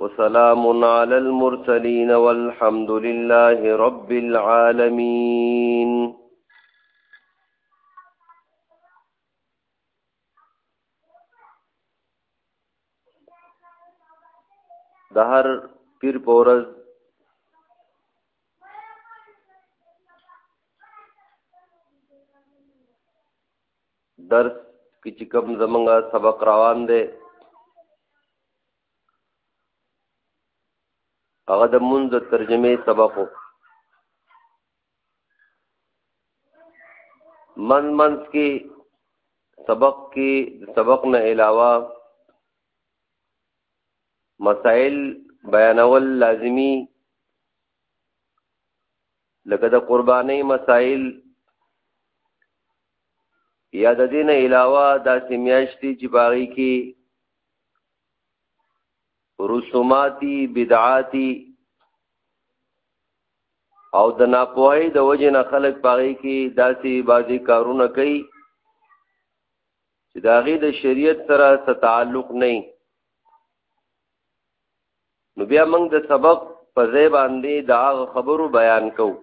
وسلام على المرسلين والحمد لله رب العالمين د هر پیر پورز درس کې چې کوم زمونږ سبق روان دی هغه د مونږ د ترجمه سبق وو من من کې سبق کې سبق نه علاوه مسائل بیانول لازمی لکه د قرباني مسائل یا د دین علاوه د سیمیاشتي چې باغی کې رسوماتی بدعاتی او د ناپوهی د وجه نه خلق باغی کې داسې بازي کارونه کوي چې داغي د شریعت سره ستعلق نه نو بیا موږ د سبق په ځای باندې د هغه خبرو بیان کوو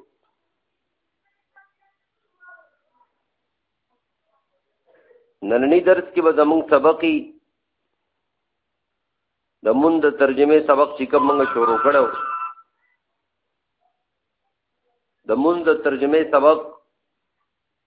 نننی درس کې به زموږ سبقي د مون د ترجمه سبق چې کوم موږ شروع کړو د مون د ترجمه سبق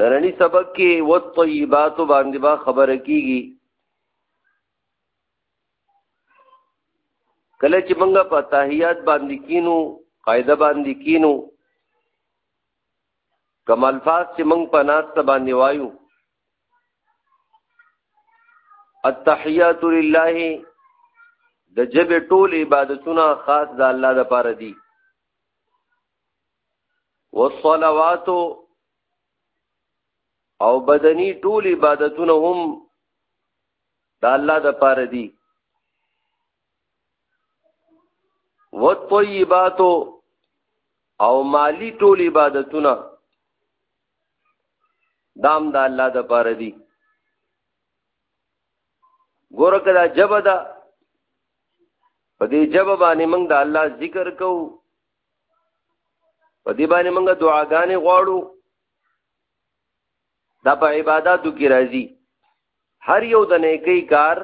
نرنی سبق کې والطيبات باندې با خبره کیږي کله چې موږ په تحیات باندې کینو قاعده باندې کینو کم الفاظ چې موږ په ناس ته باندې وایو التحیات لله د جبه ټول عبادتونه خاص د الله لپاره دي والصلوات او بدني ټول عبادتونه هم د الله د پاره دي والطيبات او مالی ټول عبادتونه دام د دا الله د پاره دي ګوره کدا جبه ده په دې جبه باندې موږ د الله ذکر کوو په دې باندې موږ دعاګانې غواړو دا په عبادتو کې راځي هر یو د نیکی کار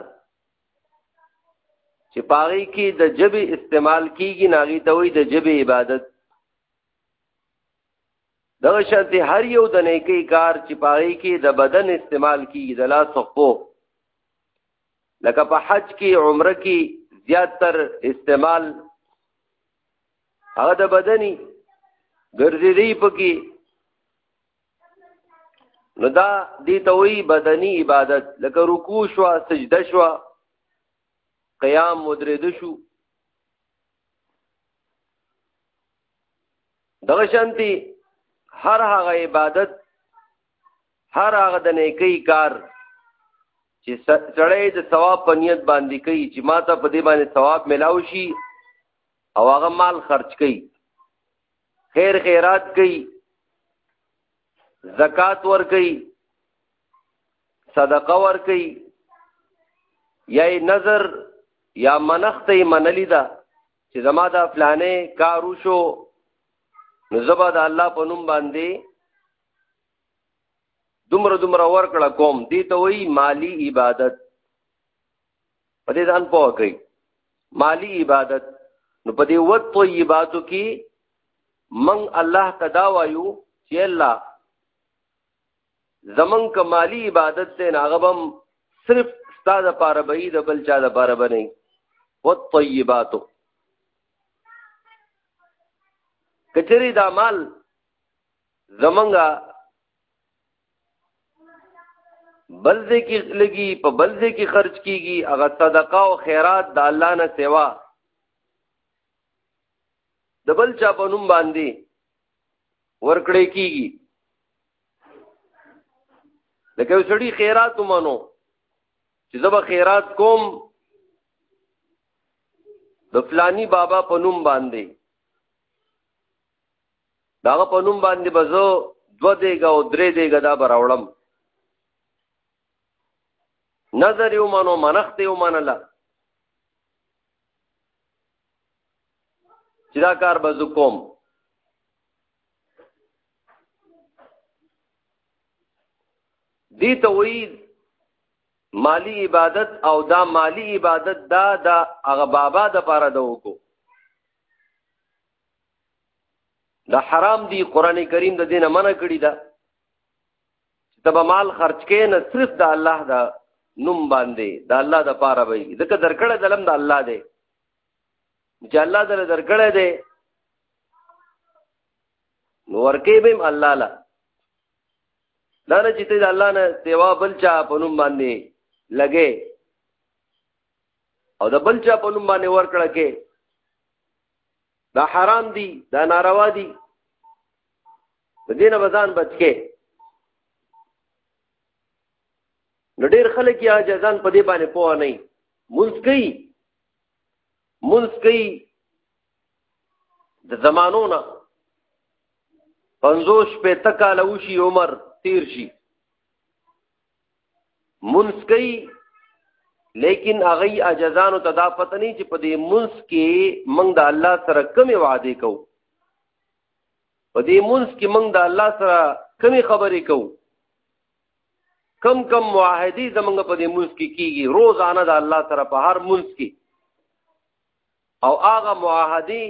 چې پاغي کې د جبه استعمال کیږي ناغي ته وي د جبه عبادت دغه شرط هر یو د نیکی کار چې پاغي کې د بدن استعمال کیږي د لاس خو لکه په حج کې عمره کې زیات تر استعمال هغه د بدني ګرځې دی پکې نو دا دی ته وی بدني عبادت لکه رکوع شو سجده شو قیام مدرد شو دغه شانتي هر هغه عبادت هر هغه د نیکی کار چې سړی د ثواب په نیت باندې کوي چې ما ته په دې باندې ثواب ملاو شي او هغه مال خرج کوي خیر خیرات کوي زکات ور کوي صدقه ور کوي یا نظر یا منخت منلی ده چې زما دا فلانه کار وشو نو زبا د الله په نوم باندې دومره دومره ورکړه کوم دې ته وایي مالی عبادت په دې ځان پوه کوي مالی عبادت نو په دې وت طیباتو کې من الله تدا وایو چې الله زمون کمالی عبادت ته ناغبم صرف ستاده پاره به د بل چا د پاره به نه وت طیباتو کچری دا مال زمونږه بلځه کې لګي په بلځه کې خرج کیږي هغه صدقه او خیرات د الله نه سیوا د بل چا په نوم باندې ورکړې کیږي لکه سړی خیرات ومنو چې زبا خیرات کوم د فلانی بابا په نوم باندې داغه په نوم باندې بزو دو دیګه او درې دیګه دا براوړم نظر یو منو منخت یو منله چې دا کار به زه کوم دي ته وی مالی عبادت او دا مالی عبادت دا دا هغه بابا د پاره د وکړو دا حرام دی قران کریم د دینه منع کړی دا تبا مال خرج کې نه صرف د الله دا نوم باندې د الله د پاره وي ځکه درکړه دلم د الله دی چې الله دل درکړه دی نو ورکه به الله لا دا نه چې ته د الله نه سیوا بل چا په نوم باندې لګې او د بل چا په نوم باندې ورکړه کې دا حرام دي دا ناروا دي د دینه بزان بچکه نو ډیر خلک یا جزان په دې باندې پوه نه مونږ کوي مونږ کوي د زمانو نه پنځوش په تکاله وشي عمر تیر شي منس کوي لیکن هغه اجزانو ته دا پته نه چې په دې منس کې موږ د الله سره کومې وعده کوو په دې منس کې موږ د الله سره کومې خبرې کوو کم کم معاهدي زمونږ په دې منس کې کیږي روزانه د الله سره په هر منس کې او هغه معاهدي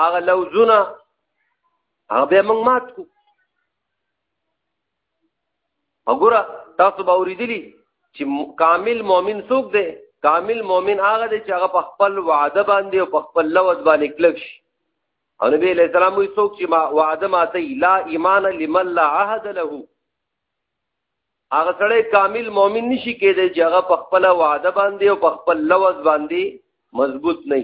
هغه لوزونه هغه به موږ مات کو وګوره تاسو به اوریدلی چې کامل مؤمن څوک دی کامل مؤمن هغه دی چې هغه په خپل وعده باندې او په خپل لوز باندې کلک شي او نبی علیہ السلام وی څوک چې ما وعده ماته لا ایمان لمن لا عهد له هغه سره کامل مؤمن نشي کېدای چې هغه په خپل وعده باندې او په خپل لوز باندې مضبوط نه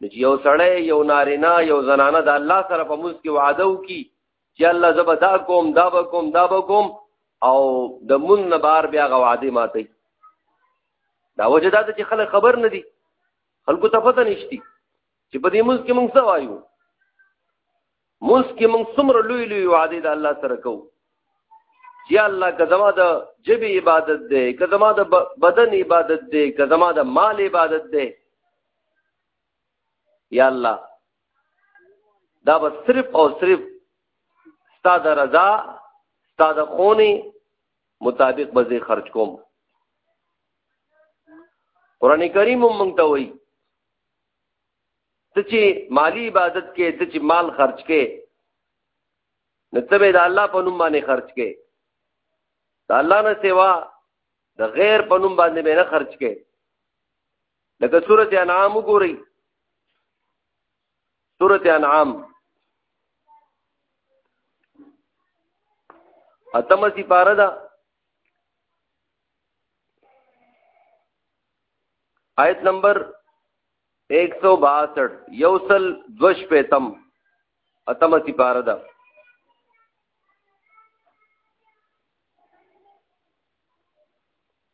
نو چې یو سړی یو نارینه یو زنانه د الله سره په موږ کې وعده وکي چې الله زبا دا کوم دا به کوم دا به کوم او د مون نه بار بیا غواده ماته دا وجه دا چې خلک خبر نه دي خلکو ته پته نشتی چې په دې مونږ کې مونږ څه وایو مونږ کې مونږ څومره لوی لوی وعده د الله سره کوو چې الله کزما د جبی عبادت دی کزما د بدن عبادت دی کزما د مال عبادت دی یا الله دا به صرف او صرف ستا د رضا ستا د خونې مطابق به زه خرج کوم قران کریم مونږ ته وایي ته چې مالی عبادت کې ته چې مال خرج کې نو ته به د الله په نوم باندې خرج کې د الله نه سوا د غیر په نوم باندې به نه خرج کې لکه سورت انعام وګورئ سورت انعام اتمه سی پاره ده آیت نمبر 162 یوصل دوش پیتم اتمه سی پاره ده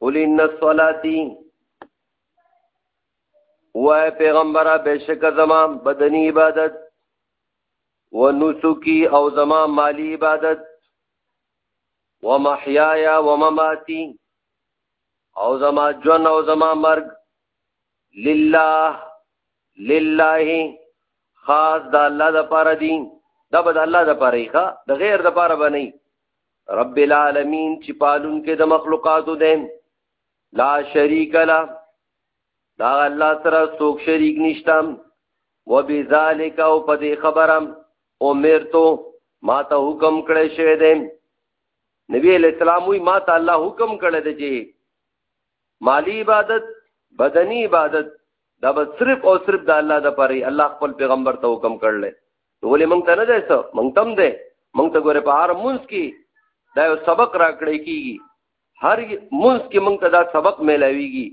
قل ان صلاتي وای پیغمبره بشک زما بدنی عبادت و نسکی او زما مالی عبادت و محیایا و مماتی او زما جون او زما مرگ لله لله خاص د الله د پاره دي دا به د الله د پاره ښه د غیر د پاره بنئ رب العالمین چې پالون کې د مخلوقاتو دی لا شریک له دا الله سره څوک شریک نشته وبذالک او په دې خبره امرتو ما ته حکم کړی شوی دی نبی علیہ السلام وی ما ته الله حکم کړی دی چې مالی عبادت بدنی عبادت دا به صرف او صرف د الله د پاره الله خپل پیغمبر ته حکم کړل ولې مونږ ته نه دی څه مونږ تم دی مونږ ته ګوره په هر مونږ کې دا یو سبق راکړی کیږي هر مونږ کې مونږ ته دا سبق ملاويږي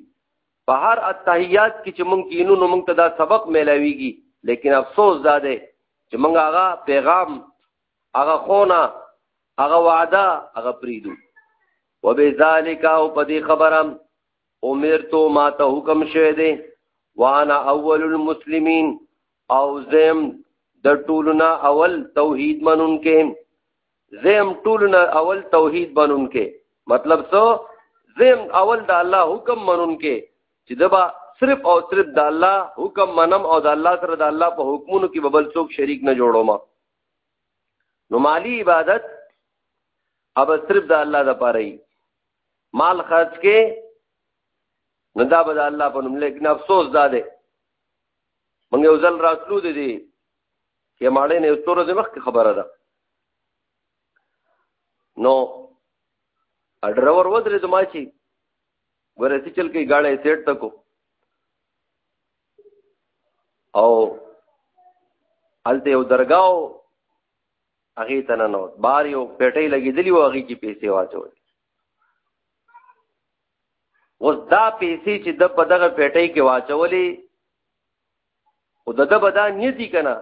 په هر اتحیات کې چې مونږ کینو نو مونږ ته دا سبق ملاويږي لیکن افسوس دا دی چې مونږ هغه پیغام هغه خونه هغه وعده هغه پریدو وبذالک او په دې خبره امرتو ما ته حکم شوه دی وانا اول المسلمین او زم د ټولنا اول توحید منون کې زم ټولنا اول توحید منون کې مطلب سو زم اول د الله حکم منون کې چې دبا صرف او صرف د الله حکم منم او د الله سره د الله په حکمونو کې ببل څوک شریک نه جوړوم نو مالی عبادت اب صرف د الله د پاره مال خرج کې نو دا به د الله په نوم لیکن افسوس دا دی مونږ یو ځل راتلو دي دي چې ماړې نه ستور د وخت خبره ده نو ډرور ودرې دما چی ورته چل کې گاړې سیټ تکو او الته یو درگاو هغه ته نه نو بار یو پټي لګیدلی و هغه کې پیسې واچول اوس دا پیسې چې د په دغه پټي کې واچولې او د د بدا نیتی کنه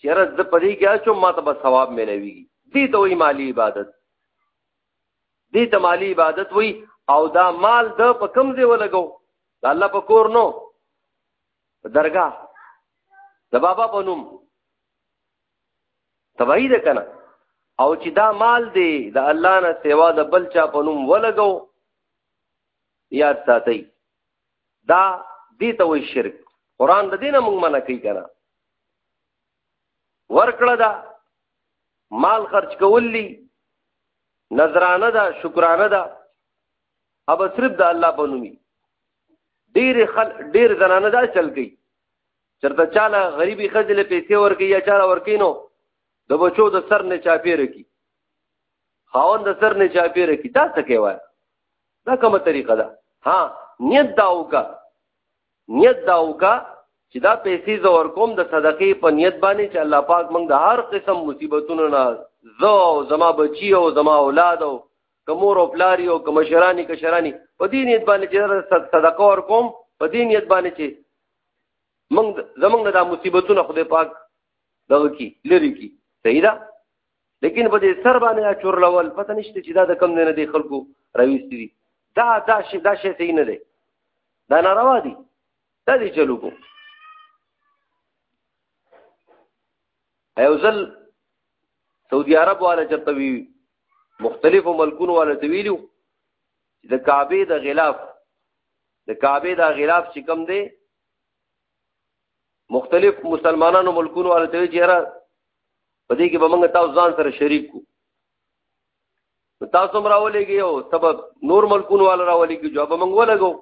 چیرې د پدې کې اچو ما ته به ثواب ملوي دي ته وی مالی عبادت دي ته مالی عبادت وی او دا مال د په کم ځای ولګو د الله په کور نو درګه د بابا په نوم تبعی ده کنه او چې دا مال دی د الله نه سیوا د بل چا په نوم ولګو یاد ساتي دا دې ته وایي شرک قران د دینه موږ منع کوي کنه ورکړه دا مال خرج کولی نظرانه دا شکرانه دا اب صرف د الله په نومي ډیر خل ډیر زنانه دا چل گئی چرته چاله غریبي خزله پیسې ورګي یا چاله ورکینو د بچو د سر نه چاپیر کی خاون د سر نه چاپیر کی دا څه کوي دا کومه طریقه ده ها نیت داوکا نیت داوکا چې دا پیسې زور کوم د صدقې په نیت باندې چې الله پاک موږ د هر قسم مصیبتونو نه زو او زما بچی او زما اولاد او کمور او پلاری او کمشرانی کشرانی په دې نیت باندې چې صدقه ور کوم په دې نیت باندې چې موږ زمونږ د مصیبتونو خدای پاک دغه کی لری کی صحیح ده لیکن په دې سر باندې چور لول پته نشته چې دا د کم نه دی خلکو راويستي دي دا دا شي دا شي صحیح نه دی دا ناروا دي دا دي چلو کو ایو ځل سعودي عرب والا چرته وی مختلفو ملکونو والا ته ویلو د کعبه د غلاف د کعبه د غلاف چې کم دی مختلف مسلمانانو ملکونو والا ته چې را پدې کې به موږ تاسو ځان سره شریک کو تاسو مراولېږي او سبب نور ملکونو والا راولېږي جواب موږ ولګو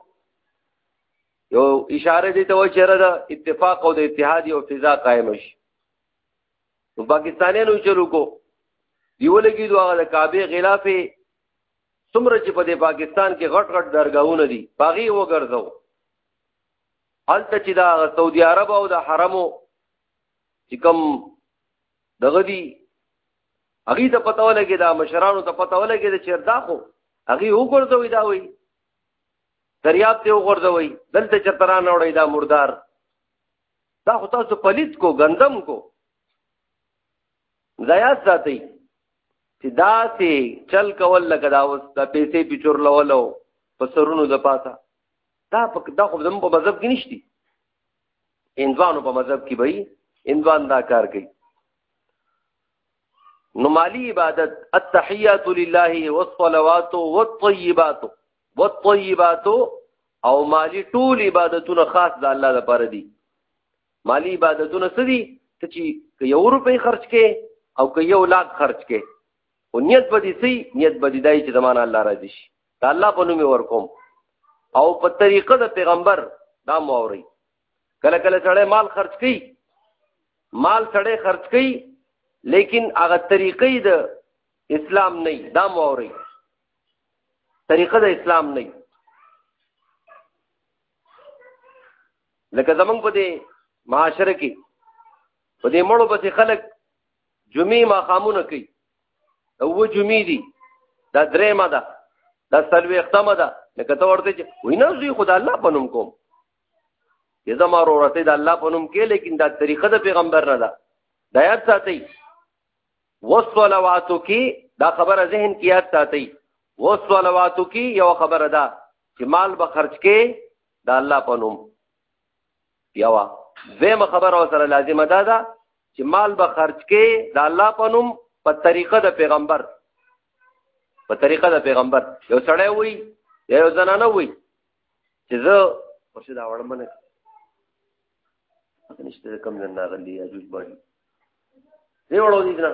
یو اشاره دې ته وچره ده اتفاق او د اتحاد او فضا قائم شي نو پاکستانیانو چلو کو دیو لګي دوه د کعبه غلاف څومره چې په پاکستان کې غټ غټ درگاهونه دي باغی وګرځاو الته چې دا سعودي عرب او د حرمو چې کوم دغه دي هغه ته پته ولګي دا مشرانو ته پته ولګي دا چیردا خو هغه وګرځوي دا وي دریاب ته وګرځوي دلته چتران وړي دا مردار دا خو تاسو پلیت کو غندم کو زیات ساتي چې دا سي چل کول لکه دا اوس د پیسې پچور لولو په سرونو د پاسه دا په دا خو زموږ په مذهب کې نشتی اندوانو په مذهب کې به اندوان دا کار کوي نو مالی عبادت التحیات لله والصلوات والطیبات والطیبات او مالی ټول عبادتونه خاص د الله لپاره دي مالی عبادتونه څه دي ته چې یو روپۍ خرج کې او که یو لاک خرج کې او نیت به دي سي نیت به دي دای چې زمانه الله راضي شي دا الله په نوم ورکوم او په طریقه د پیغمبر دا موري کله کله سړی مال خرج کوي مال سړی خرج کوي لیکن هغه طریقې د اسلام نه دا موري طریقه د اسلام نه لکه زمونږ په دې معاشره کې په دې مړو پسې خلک جمعې ماښامونه کوي اوه جمعې دي دا درېمه ده دا څلوېښتمه ده لکه ته ورته چې وایي نه زوی خو د الله په نوم کوم یزما ورته د الله په نوم کې لیکن دا طریقه د پیغمبر نه ده دا یاد ساتي وصلواتو کې دا خبره ذهن کې یاد ساتي وصلواتو کې یو خبره ده چې مال به خرج کې دا الله په نوم یو زمه خبره سره لازمه ده دا چې مال به خرج کې دا الله په نوم په طریقه د پیغمبر په طریقه د پیغمبر یو سړی وای یو زنانه وای چې زه ورشه دا وړم نه پته نشته کم نه ناغلی یا جوج باندې دی وړو دي کنه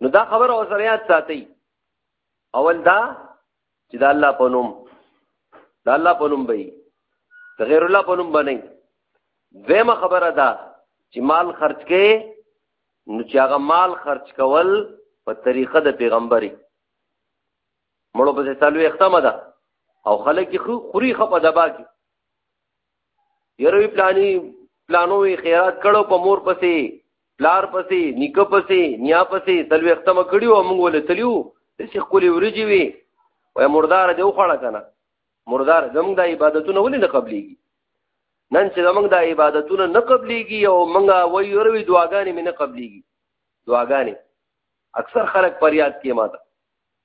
نو دا خبر او سره یاد ساتي اول دا چې د الله په نوم د الله په نوم به د غیر الله په نوم باندې دیمه خبره ده چې مال خرج کې نو چې هغه مال خرج کول په طریقه د پیغمبري مړو په سالو اختمه ده او خلک خوري خپه دبا کی یروي پلاني پلانوي خیرات کړو په مور پسې پلار پسې نیکه پسې نیا پسې تلوي ختمه کړیو موږ ولې تلیو د شیخ کولی ورجی وی وای مردار دی وخړه کنه مردار زموږ د عبادتونو ولې نه قبليږي نن چې زموږ د عبادتونو نه قبليږي او موږ وای وروي دعاګانې مې نه قبليږي دعاګانې اکثر خلک فریاد کوي ماته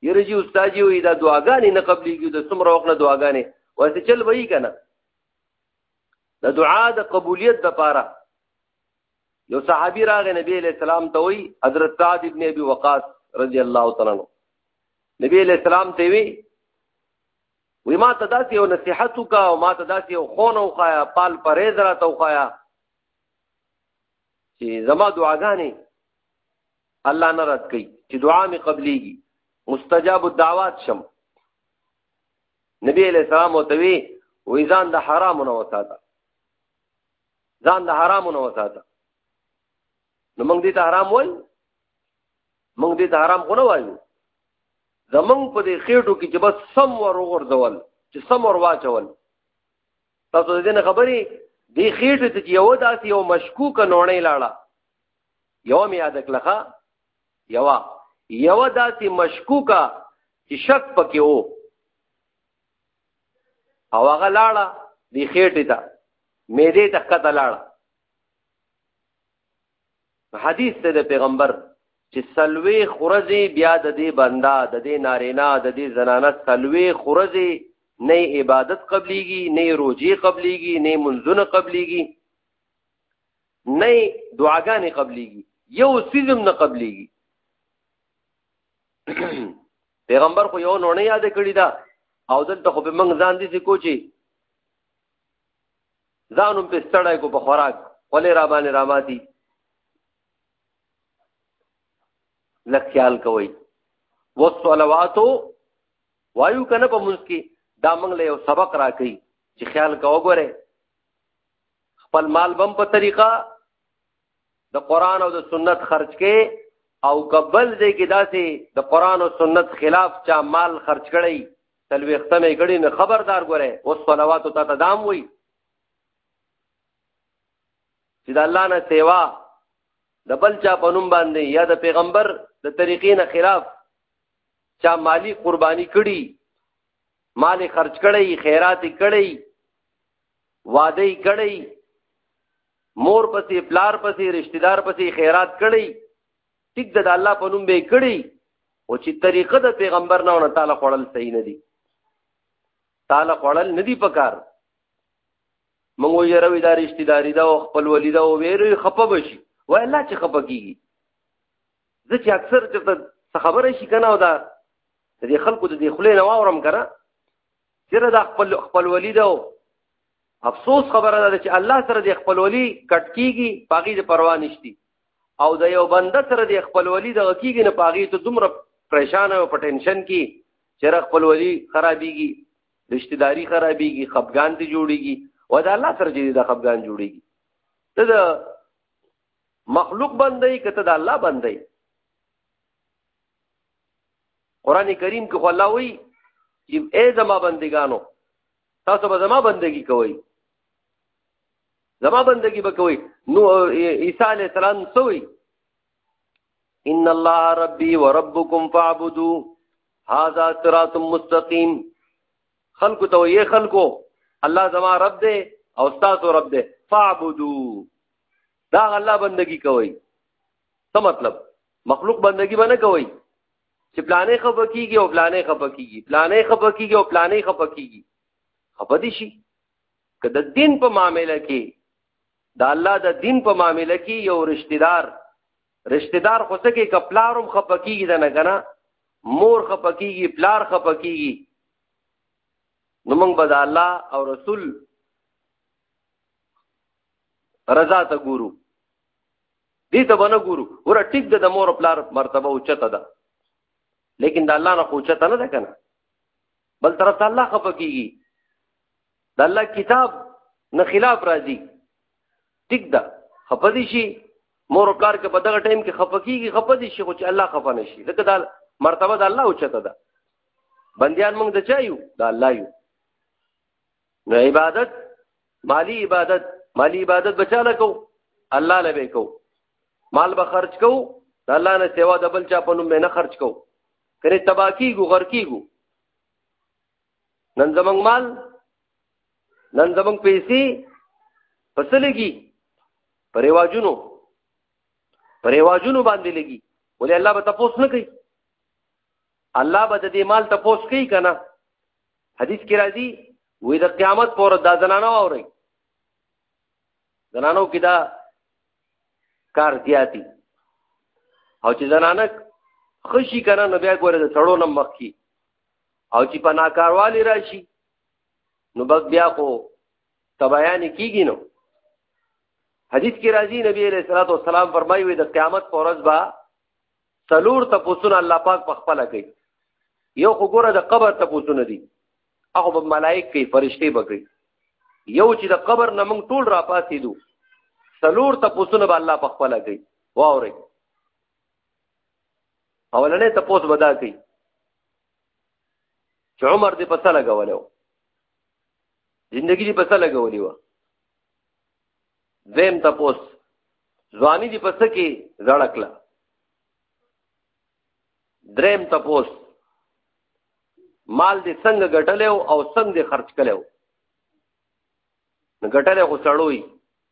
یره جی استاد یو دا دعاګانې نه قبليږي د څومره وخت نه دعاګانې واسه چل وای کنه د دعا د قبولیت د پاره یو صحابي راغ نبی علیہ السلام ته وی حضرت سعد ابن ابي وقاص رضی الله تعالی عنہ نبی علیہ السلام ته وی وی ما ته داسې یو نصيحت وکا او ما ته داسې یو خون او خایا پال پرېز را ته خایا چې زما دعاګانې الله نه رد کوي چې دعا مې قبليږي مستجاب الدعوات شم نبی علیہ السلام او توی وې ځان د حرامو نه وساته ځان د حرامو نه وساته نو موږ دې ته حرام وایو موږ دې ته حرام خو نه وایو زمونږ په دې خېټو کې چې بس سم ور وغورځول چې سم ور واچول تاسو دې نه خبرې دې خېټې ته یو داسې یو مشکوک نوړې لاړه یو می یاد کړه یو یو داسې مشکوکه چې شک پکې وو او هغه لاړه دی خېټه ته مې دې ته کته لاړه حدیث ته د پیغمبر چې سلوي خورزي بیا د دې بندا د دې نارینا د دې زنانه سلوي خورزي نه عبادت قبليږي نه روزي قبليږي نه منځونه قبليږي نه دعاګانې قبليږي یو سیزم نه قبليږي پیغمبر خو یو نونه یاد کړی دا او دلته خو به موږ ځان دي چې کوچی ځانم په ستړای کو په خوراک ولې را باندې را ماتي لک خیال کوي والصلوات وایو کنه په منځ کې دا موږ له یو سبق راکې چې خیال کا وګوره خپل مال بم په طریقه د قران او د سنت خرج کې او قبل دې کې داسې د قران او سنت خلاف چا مال خرج کړي تلويخته مې کړي نه خبردار ګوره او صلوات ته تدام وي چې د الله نه سیوا د بل چا په نوم باندې یا د پیغمبر د طریقې نه خلاف چا مالی قربانی کړي مال خرج کړي خیرات کړي واده کړی مور پسې پلار پسې رشتہ دار پسې خیرات کړی ټیک د الله په نوم به کړی او چې طریقه د پیغمبر نه ونه تعالی خړل صحیح نه دی تعالی خړل نه دی پکار موږ یې روي دار رشتہ داری دا او خپل ولیدا او ویری خپه بشي وای الله چې خپه کیږي ځکه اکثر چې خبره شي کنه او دا د خلکو د خلې نه واورم کنه چیرې دا خپل خپلولي ده افسوس خبره ده چې الله سره د خپلولي کټ کیږي پاغي د پروا نشتی او د یو بنده سره د خپلولي د کیږي نه پاغي ته دومره پریشان او په ټینشن کې چیرې خپلولي خرابيږي رشتہ داری خرابيږي خپګان دي جوړيږي او دا الله سره جدي دا خپګان جوړيږي ته دا مخلوق بندي کته دا الله بندي قران کریم کې خو الله وی چې اے زما بندگانو تاسو به زما بندگی کوئ زما بندگی به کوئ نو عیسی علی السلام سوی ان الله ربي وربكم فاعبدوا هذا صراط مستقيم خلق تو یہ خلقو الله زما رب دے او تاسو رب دے فاعبدوا دا الله بندگی کوئ څه مطلب مخلوق بندگی باندې کوي چې پلانې خپه کیږي او پلانې خپه کیږي پلانې خپه کیږي او پلانې خپه کیږي خپه دي شي که د دین په معاملې کې د الله د دین په معاملې کې یو رشتہ دار رشتہ دار خو څه کې کپلارم خپه کیږي دا نه کنه مور خپه کیږي پلار خپه کیږي نو موږ به د الله او رسول رضا ته ګورو دې ته باندې ګورو ور ټیک د مور پلار مرتبه او چته ده لیکن د الله نه خو چته نه ده کنه بل طرف ته الله خفه کیږي د الله کتاب نه خلاف راځي ټیک ده خفه دي شي مور او پلار کې په دغه ټایم کې خفه کیږي خفه دي شي خو چې الله خفه نشي ځکه دا مرتبه د الله او چته ده بندیان موږ د چا یو د الله یو نو عبادت مالی عبادت مالی عبادت بچاله کو الله لبه کو مال به خرج کو الله نه سیوا د بل چا په نوم نه خرج کو کړي تباکی ګو غر کیګو نن زمنګ مال نن زمنګ پیسې پسلېږي پرېواجونو پرېواجونو باندې لګي ولې الله به تاسو نه کوي الله به د دې مال ته پوس کوي کنه حدیث کې راځي وې د قیامت پر د زنانو اوري زنانو کې دا کار زیاتی او چې زنانه خوشي کنه نو بیا ګوره د سړو نم مخ کی او چې په ناکاروالي راشي نو بس بیا خو تبیان کیږي نو حدیث کې راځي نبی علیہ الصلوۃ والسلام فرمایي وي د قیامت پر ورځ با څلور تپوسونه الله پاک په خپل کوي یو خو ګوره د قبر تپوسونه دي هغه به ملائک کوي فرشتي به کوي یو چې د قبر نه موږ ټول را پاسې دو څلور تپوسونه به الله په خپل کوي واوري اولنې تپوس ودا کوي چې عمر دې پسه لګولو زندگی دې پسه لګولې و زم تپوس ځواني دی پس کې زړکلا دریم تپوس مال دې څنګه ګټلې او څنګه دې خرج کړې او ګټلې خو سړوي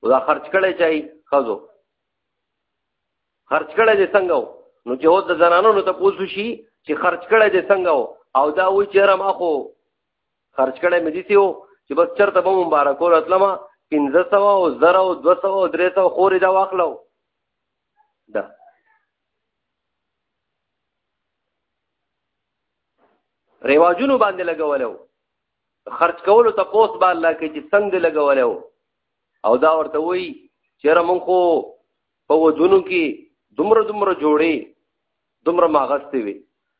او دا خرج کړې چای خزو خرج کړې دې څنګه نو چې هو د زنانو ته پوسو شي چې خرج کړې دې څنګه او دا و چې رما خو خرج کړی مې دي و چې بس چرته به مبارکو راتلم پنځه سوه او زر او دوه سوه او درې سوه خورې دا واخلو دا رواجونو باندې لګولیو خرج کولو ته پوس به الله کې چې څنګه لګولیو او دا ورته وایي چېره مونږ خو په ودونو کې دومره دومره جوړې دومره ماغستې وي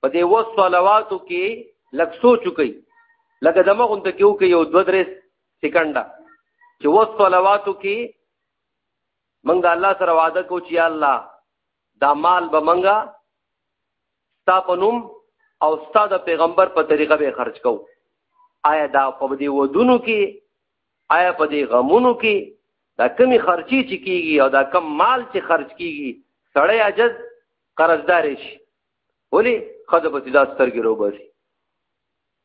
په دې و صلواتو کې لږ سوچ وکړئ لکه دمه غونته کې وکړئ یو دوه درې سکندر چې و صلواتو کې موږ د الله سره وعده کو چې الله دا مال به منګه ستا په نوم او ستا د پیغمبر په طریقه به خرج کو آیا دا په دې ودونو کې آیا په دې غمونو کې دا کمی خرچی چې کیږي او دا کم مال چې خرج کیږي سړی عجز قرضدار شي ولی خزه به دا سترګې رو باسي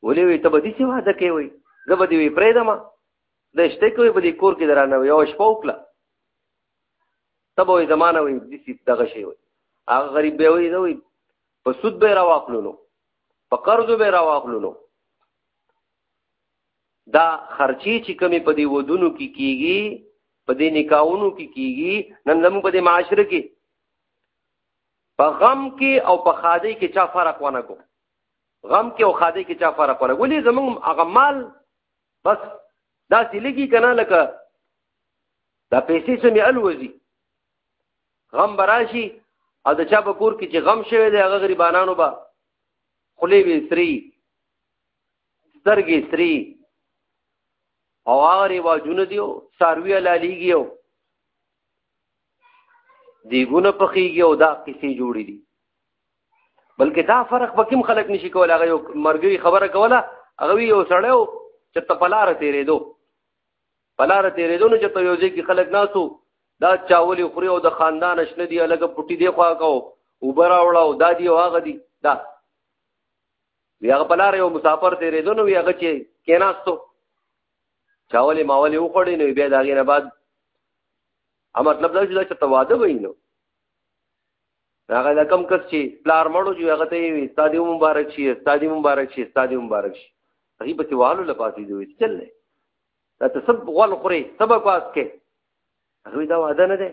ولی وي ته به دې څه واده کوي وي زه به دې وي پرې دما د شته کوي به دې کور کې درانه وي او شپه وکړه ته به وي زمانه وي دې څه دغه شي وي هغه غریب به وي دوی په سود به راواخلونو په قرض به راواخلونو دا خرچي چې کمی په دې ودونو کې کی کیږي په دې نکاحونو کې کی کیږي نن زموږ په دې معاشره کې په غم کې او په خادي کې چا فرق ونه کو غم کې او خادي کې چا فرق ونه ولې زمونږ هغه مال بس دا سلګي کنه لکه دا پیسې سمې الوزي غم براشي او د چا په کور کې چې غم شوی دی هغه غریبانو به خلې وی سری سترګې سری او هغه ریواجونه دیو ساروی لالیږي دیګونه پخېږي او دا قصې جوړې دي بلکې دا فرق په کوم خلک نشي کول هغه یو مرګري خبره کوله هغه یو سړی و چې ته په لاره تېرېدو په لاره تېرېدو نو چې ته یو ځای کې خلک ناسو دا چاولې خوري او د خاندان شنه دي هلکه پټي دی خوا کوو اوبه راوړه او دا دي او هغه دي دا وی هغه په لاره یو مسافر تېرېدو نو وی هغه چې کېناستو چاولې ماولې وخوړې نو بیا دا غینه بعد ا مطلب دا چې ته واده وینو هغه دا کم کس چې پلار مړو جو هغه ته وي ستادي مبارک شي ستادي مبارک شي ستادي مبارک شي هغه په سیوالو لپاسې دوی چل نه دا ته سب غول خوري سب کواس کې هغه دا واده نه دی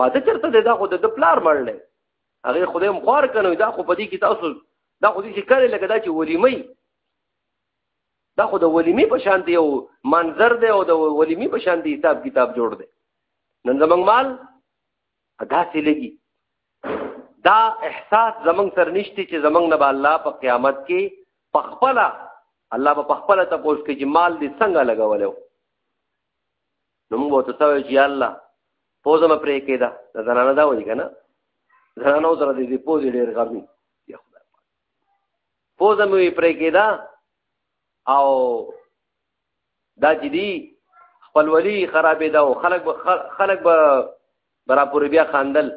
واده چرته دی دا خو د پلار مړ نه هغه خدای مخوار کنه دا خو په دې کې تاسو دا خو دې چې کړي لکه دا چې ولیمې دا خو د ولیمی په شان دی او منظر دی او د ولیمی په شان دی حساب کتاب جوړ دی نن زمنګ مال ادا سي لګي دا احساس زمنګ سر نشته چې زمنګ نه به الله په قیامت کې پخپلا الله په پخپلا ته پوښت کې چې مال دې څنګه لګولو نو موږ ته سوي چې الله پوزم پرې کېدا زنانه دا وایي کنه زنانه سره دې پوز ډېر غرمي پوزه مې پرې کېدا او دا چې دی خپلولي خرابې دا او خلک به خلک به برا پورې بیا خاندل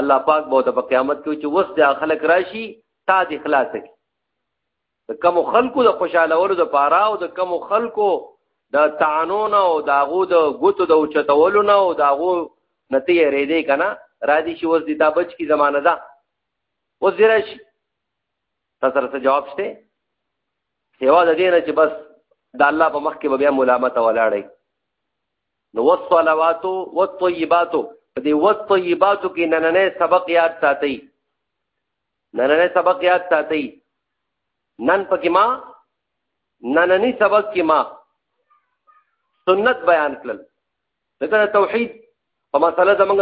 الله پاک به ته په قیامت کې چې وس د خلک راشي تا د اخلاص کې د کم خلکو د خوشاله ورو د پاره او د کم خلکو د تعنون او داغو د ګوتو د اوچتولو نه او داغو نتی ریدې کنه را دي شي وس د تا بچ کی زمانه ده اوس دې راشي تاسو سره جواب شته سیوا د دې نه چې بس د الله په مخ کې به بیا ملامت ولاړی نو والصلوات والطيبات په دې والطيبات کې نننې سبق یاد ساتي نننې سبق یاد ساتي نن پکې ما نننې سبق کې ما سنت بیان کړل دغه توحید په مسله زمونږ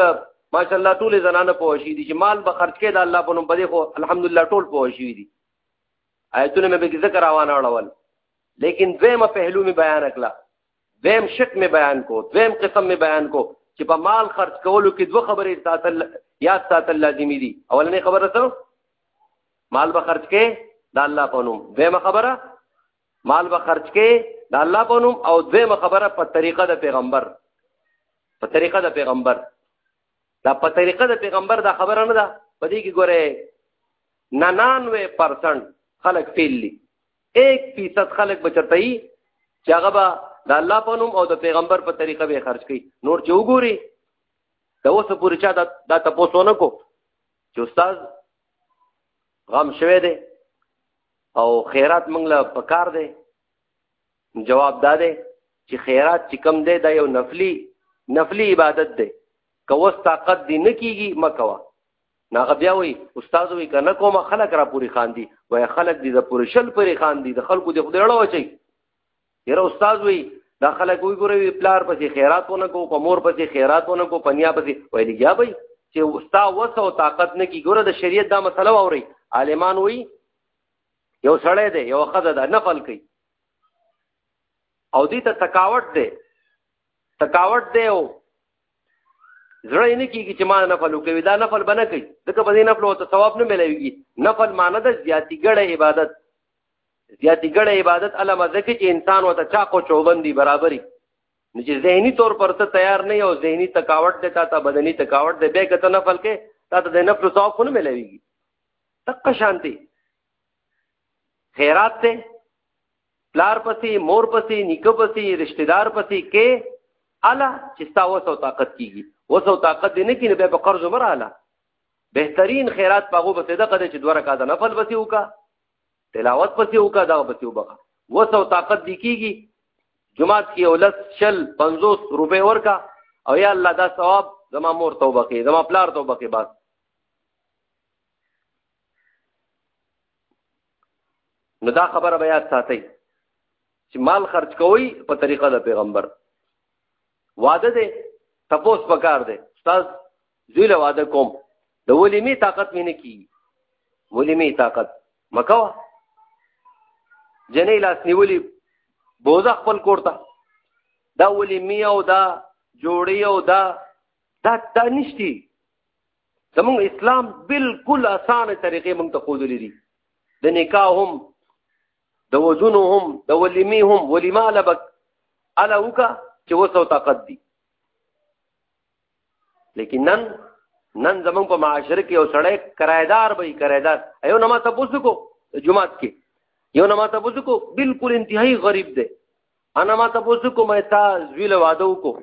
ماشاءالله ټول زنانه په وشي دي چې مال به خرج کړي د الله په نوم بده خو الحمدلله ټول په وشي دي آیتونه مې به ذکر روانه اړول لیکن دویمه پهلو مې بیان کړه دویم شک مې بیان کو دویم قسم مې بیان کو چې په مال خرج کولو کې دوه خبرې ساتل یاد ساتل لازمي دي اولنې خبره څه مال به خرج کې د الله په نوم دویمه خبره مال به خرج کې د الله په نوم او دویمه خبره په طریقه د پیغمبر په طریقه د پیغمبر دا په طریقه د پیغمبر دا خبره نه ده په دې کې ګوره 99% خلک فیل دي 1% خلک بچته یي چې هغه به د الله په نوم او د پیغمبر په طریقه به خرج کړي نور چې وګوري دا اوس پورې چا دا, دا تاسو نه کو چې استاد غم شوه دی او خیرات موږ له پکار دی جواب دا دی چې خیرات چې کم دی دا یو نفلی نفلی عبادت دی که وس طاقت دی نه کیږي مکوا ناغه بیا وی استاد وی کنه کومه خلک را پوری خان دي وای خلک دي د پوری شل پوری خان دي د خلکو د خدای اړه وچی یره استاد وی دا خلک وی ګوروي پلار پسې خیراتونه کو په مور پسې خیراتونه کو پنیا پسې وای لګیا بای چې ستا وس او طاقت نه کی ګوره د شریعت دا مسله ووري عالمان وی یو سړی دی یو خزه ده نفل کوي او دې ته تکاوت دی تکاوت دی او زړه نه کیږي چې ما نفل وکوي دا نفل بنه کوي ځکه په دې نفل او ته ثواب نه ملويږي نفل معنی د زیاتی ګړه عبادت زیاتی ګړه عبادت الله مزکه چې انسان وته چا کو چوبندي برابرۍ نو چې زهني تور پر ته تیار نه یو زهني تکاوت ده تا ته بدني تکاوت ده به کته نه فلکه تا ته د نفل ثواب خونه ملويږي تک شانتي خیرات ته پلار پسې مور پسې نیکه پسې رشتہ دار پسې کې الا چې تا وسو طاقت کیږي وسو طاقت دې نه کینې به په قرض مراله بهترین خیرات پاغو به صدقه دې چې دوه رکعات نفل وسی وکا تلاوت پسې وکړه دا پسې وبخه وسو طاقت دی کیږي جمعات کې اولس شل 50 روپے ورکا او یا الله دا ثواب زما مور توبه کې زما پلار توبه کې بس نو دا خبره بیا ساتي چې مال خرج کوي په طریقه د پیغمبر واده دی تپوس پکار دی استاد زوی له واده کوم د ولیمې طاقت مې نه کی ولیمې طاقت مکو جنې لاس نیولې بوزه خپل کوړتا دا ولیمې او دا جوړې او دا دا دا نشتی زمونږ اسلام بالکل اسانه طریقې مونږ ته خود لري د نکاح هم د وزن هم د ولیمی هم ولیما لبک الا وکا چې وسو طاقت دي لیکن نن نن زمونږ په معاشره کې یو سړی کرایدار به کرایدار ایو نما تاسو کو جمعات کې یو نما تاسو کو بالکل انتهایی غریب دی انا ما تاسو کو مې تا زویل واده وکړو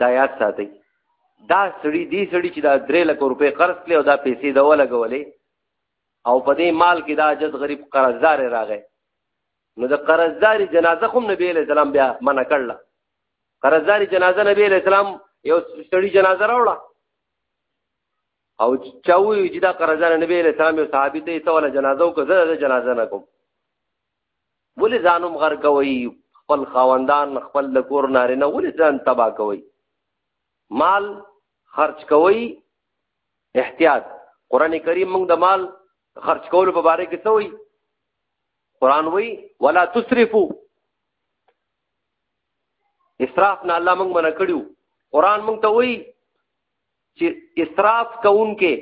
دا یاد ساتي دا سړی دی سړی چې دا 3 لک روپې قرض کړي او دا پیسې دا ولګولې او په دې مال کې دا جز غریب قرضدار راغی نو د قرضداري جنازه هم نبی له سلام بیا منع کړل قرضداري جنازه نبی له سلام یو سړی جنازه راوړه او چاوي چې دا قرضدار نبی له سلام یو صحابي ته څه ولا جنازه او کزه جنازه نه کوم ولې ځانوم غر کوي خپل خاوندان خپل د کور نارینه ولې ځان تبا کوي مال خرج کوي احتیاط قران کریم موږ د مال خرج کولو په باره کې څه وایي قران وایي ولا تسرفو اسراف نه الله موږ منع کړیو قران موږ ته وایي چې اسراف کوونکې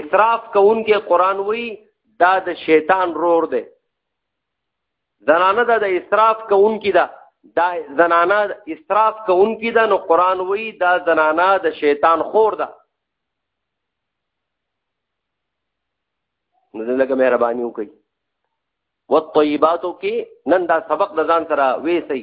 اسراف کوونکې قران وی دا د شیطان رور دی زنانه دا د اسراف کوونکې ده دا زنانه اسراف کوونکې ده نو قران وی دا زنانه د شیطان خور ده نو دلته مهرباني وکړي والطيباتو کې نن دا سبق د ځان سره وې سي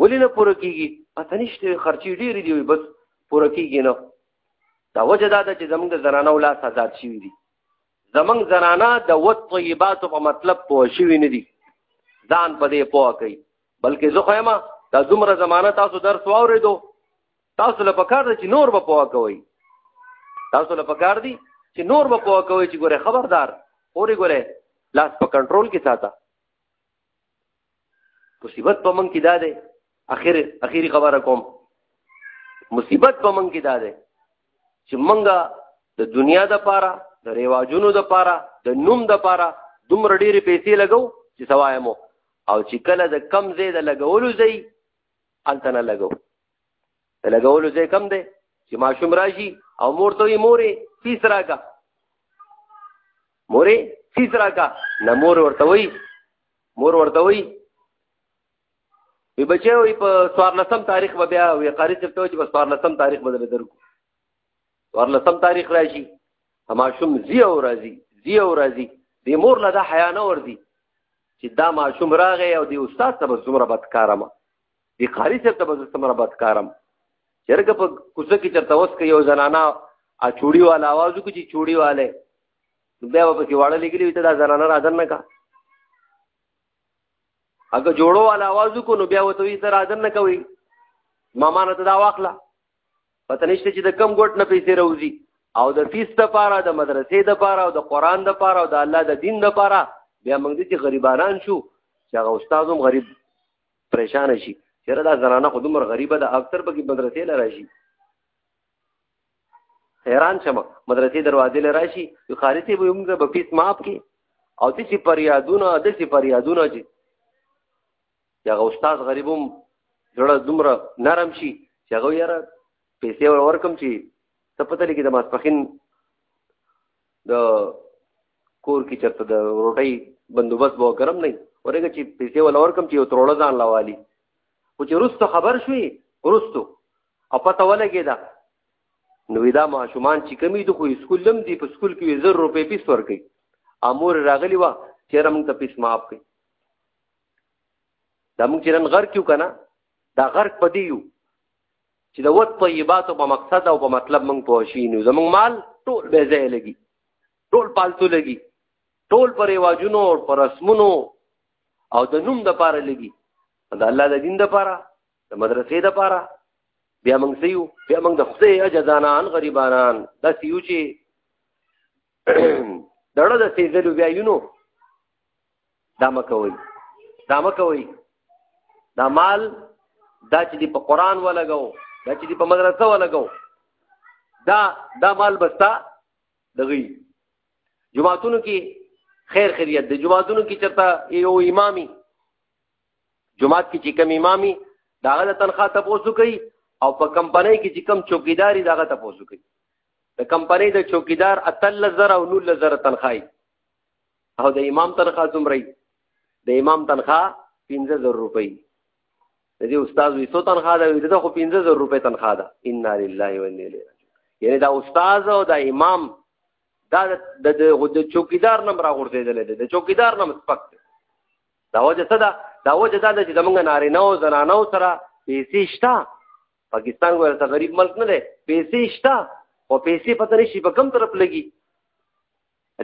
ولې نه پوره کیږي پته نشته خرچي ډېری دی بس پوره کیږي نه دا وجه دا ده چې زمونږ د زنانه ولا آزاد شوي دي زمونږ زنانه د وت طیبات په مطلب پوه شوي نه دي ځان په دې پوه کوي بلکې زه خو ما دا دومره زمانه تاسو درس واورېدو تاسو له پکار دي چې نور به پوه کوي تاسو له پکار دي چې نور به پوه کوي چې ګوره خبردار اوري ګوره لاس په کنټرول کې ساته مصیبت په من کې دا دی اخر اخیری خبره کوم مصیبت په من کې دا دی چې منګه د دنیا د پاره د ریواجونو د پاره د نوم د پاره دومره ډېرې پیسې لګو چې سوای مو او چې کله د کم ځای د لګولو ځای هلته نه لګو د لګولو ځای کم دی چې ماشوم راشي او مور ته یې مورې فیس راکړه مورې فیس راکا نه مور ورته وای مور ورته وای وی بچو وی په سوارلسم تاریخ به بیا وی قاری صاحب ته چې په سوارلسم تاریخ به درکو سوارلسم تاریخ راشي هماشوم زی او راضی زی او راضی د مور له دا حیا نه ور دي چې دا ماشوم راغی او د استاد ته به څومره بدکارمه دی قاری صاحب ته به زه څومره بدکارم چېرګه په کوڅه کې چرته اوس که یو زنانه ا چوړي والا आवाज وکړي چې چوړي والے بیا به پکې واړه لګلې وي ته دا زنانه راځن نه کا اګه جوړو والا आवाज وکړو نو بیا وته وي ته راځن نه کوي ماما نه ته دا واخلا پته نشته چې د کم ګټ نه پیسې راوځي او د فیس د پاره د مدرسې د پاره او د قران د پاره او د الله د دین د پاره بیا موږ دې غریبانان شو چې هغه استادوم غریب پریشان شي چیرې دا زنانه خو دومره غریبه ده اکثر پکې مدرسې لره شي حیران شم مدرسې دروازې لره شي یو خاري ته به موږ به پیس معاف کی او د سی پریادونه د سی پریادونه چې یا استاد غریبوم جوړه دومره نرم شي چې هغه یاره پیسې ورکم چې ته پته لګي د ماسپخین د کور کې چرته د روټۍ بندوبست به وکړم نه ورګه چې پیسې ولا ورکم چې یو تروړه ځان لاوالي او چې رستو خبر شوي رستو او پته ولګې ده نو دا ماشومان چې کمی د خو سکول لم دی په سکول کې زر روپې پیس ورکي امور راغلی و چې رم ته پیس معاف کړي دا موږ چې نن غر کیو کنه دا غر پدې یو چې د وت طیباتو په مقصد او په مطلب موږ پوه شي نو زموږ مال ټول به ځای لګي ټول پالتو لګي ټول پر رواجونو او پر رسمونو او د نوم د پاره لګي د الله د دین د پاره د مدرسې د پاره بیا موږ سيو بیا موږ د خدای اجزانان غریبانان د سيو چې دړه د سیزلو بیا یونو دا مکوي دا مکوي دا مال دا چې دی په قران ولګاو دا چې دی په مدرسه ولګاو دا دا مال بستا دغی جمعهتونو کې خیر خیریت دی جمعهتونو کې چرته یو امامي جمعهت کې چې کم امامي دا غل تنخواه ته پوسو کوي او په کمپنۍ کې چې کم چوکیداری دا غل ته پوسو کوي د کمپنۍ د چوکیدار اتل زر او نول زر تنخواه او د امام تنخواه څومره د امام تنخواه 15000 روپۍ د دې استاد وي څو تنخواه ده د خو 15000 روپۍ تنخواه ده ان لله و انا الیه یعنی دا استاد او دا امام دا د د چوکیدار نم را غورځیدل دي د چوکیدار نم سپک دا وجه څه ده دا وجه دا ده چې زمونږ نارینه او زنانه سره پیسې شته پاکستان ورته غریب ملک نه دی پیسې شته او پیسې پته نشي په کم طرف لګي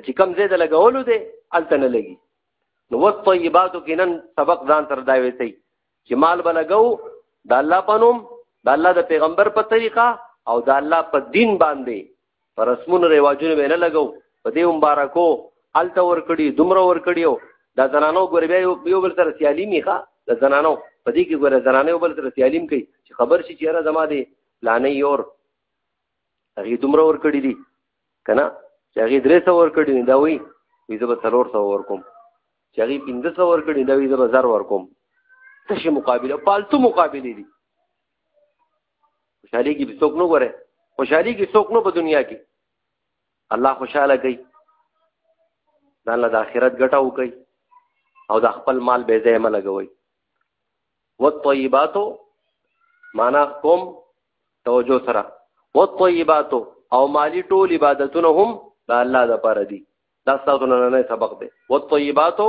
چې کم ځای د لګولو دی هلته نه لګي نو وس طیباتو کې نن سبق ځان سره دا ویسي چې مال به لګو د الله په نوم د الله د پیغمبر په طریقه او د الله په دین باندې پر رسمونو رواجونو به نه لګو په دې مبارکو هلته ورکړي دومره ورکړي دا زنانو ګورې بیا یو بل سره سیالي میخه د زنانو په دې کې ګوره زنانه یو بل سره سیالیم کوي چې خبر شي چې یاره زما دی لانه یور هغه دومره ور کړی دي کنه چې هغه درې سو ور کړی دا وی وی زه به څلور سو ور کوم چې هغه پنځه سو ور کړی دا وی زه به زر ور کوم تشه مقابله پالتو مقابله دي خوشحالي کې به څوک نه غره خوشحالي کې څوک نه په دنیا کې الله خوشاله کوي دا الله د آخرت ګټه وکړي او د خپل مال به ځای ملګوي والطيباتو معنا کوم توجه سره والطيبات او مالی ټول عبادتونه هم د الله د پاره دي دا تاسو نه نه سبق دی والطيبات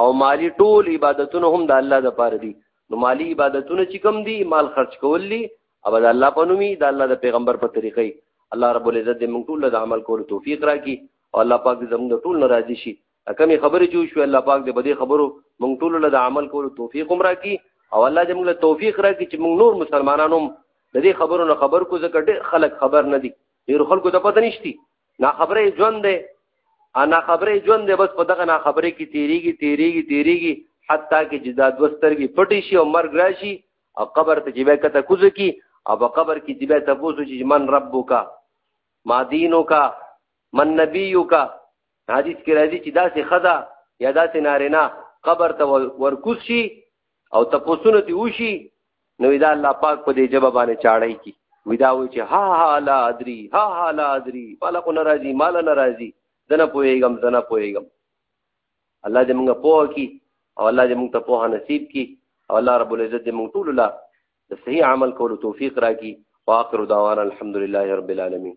او مالی ټول عبادتونه هم د الله د پاره دي نو مالی عبادتونه چې کوم دي مال خرج کول دي او د الله په نومي د الله د پیغمبر په طریقې الله رب العزت دې موږ ټول د عمل کولو توفیق راکړي او الله پاک دې زموږ ټول ناراضي شي کمی خبرې چې شو الله پاک دې په دې خبرو مونږ ټول له عمل کولو توفیق هم راکړي او الله دې موږ له توفیق راکړي چې موږ نور مسلمانانو د دې خبرو نه خبر کو ځکه ډېر خلک خبر نه دي ډېر خلکو ته پته نشتی نا خبره ژوند دی انا خبره ژوند دی بس په دغه نا خبره کې تیریږي تیریږي تیریږي حتی کې جدا دوسترګي پټي شي او مرګ راشي او قبر ته جبه کته کوز کی او په قبر کې جبه تاسو چې من ربک ما دینک من نبیک حدیث کې راځي چې داسې خزا یا داسې نارینا قبر ته ورکوس شي او تپوسونه تی وشي نو دا الله پاک په دې جواب باندې چاړی کی ودا وی چې ها ها لا ادري ها ها لا ادري مالک ناراضي مال ناراضي دنه پويګم دنه پويګم الله دې موږ پوه کی او الله دې موږ ته پوه نصیب کی او الله رب العزت دې موږ ټول لا د صحیح عمل کولو توفیق راکړي واخر دعوانا الحمدلله رب العالمین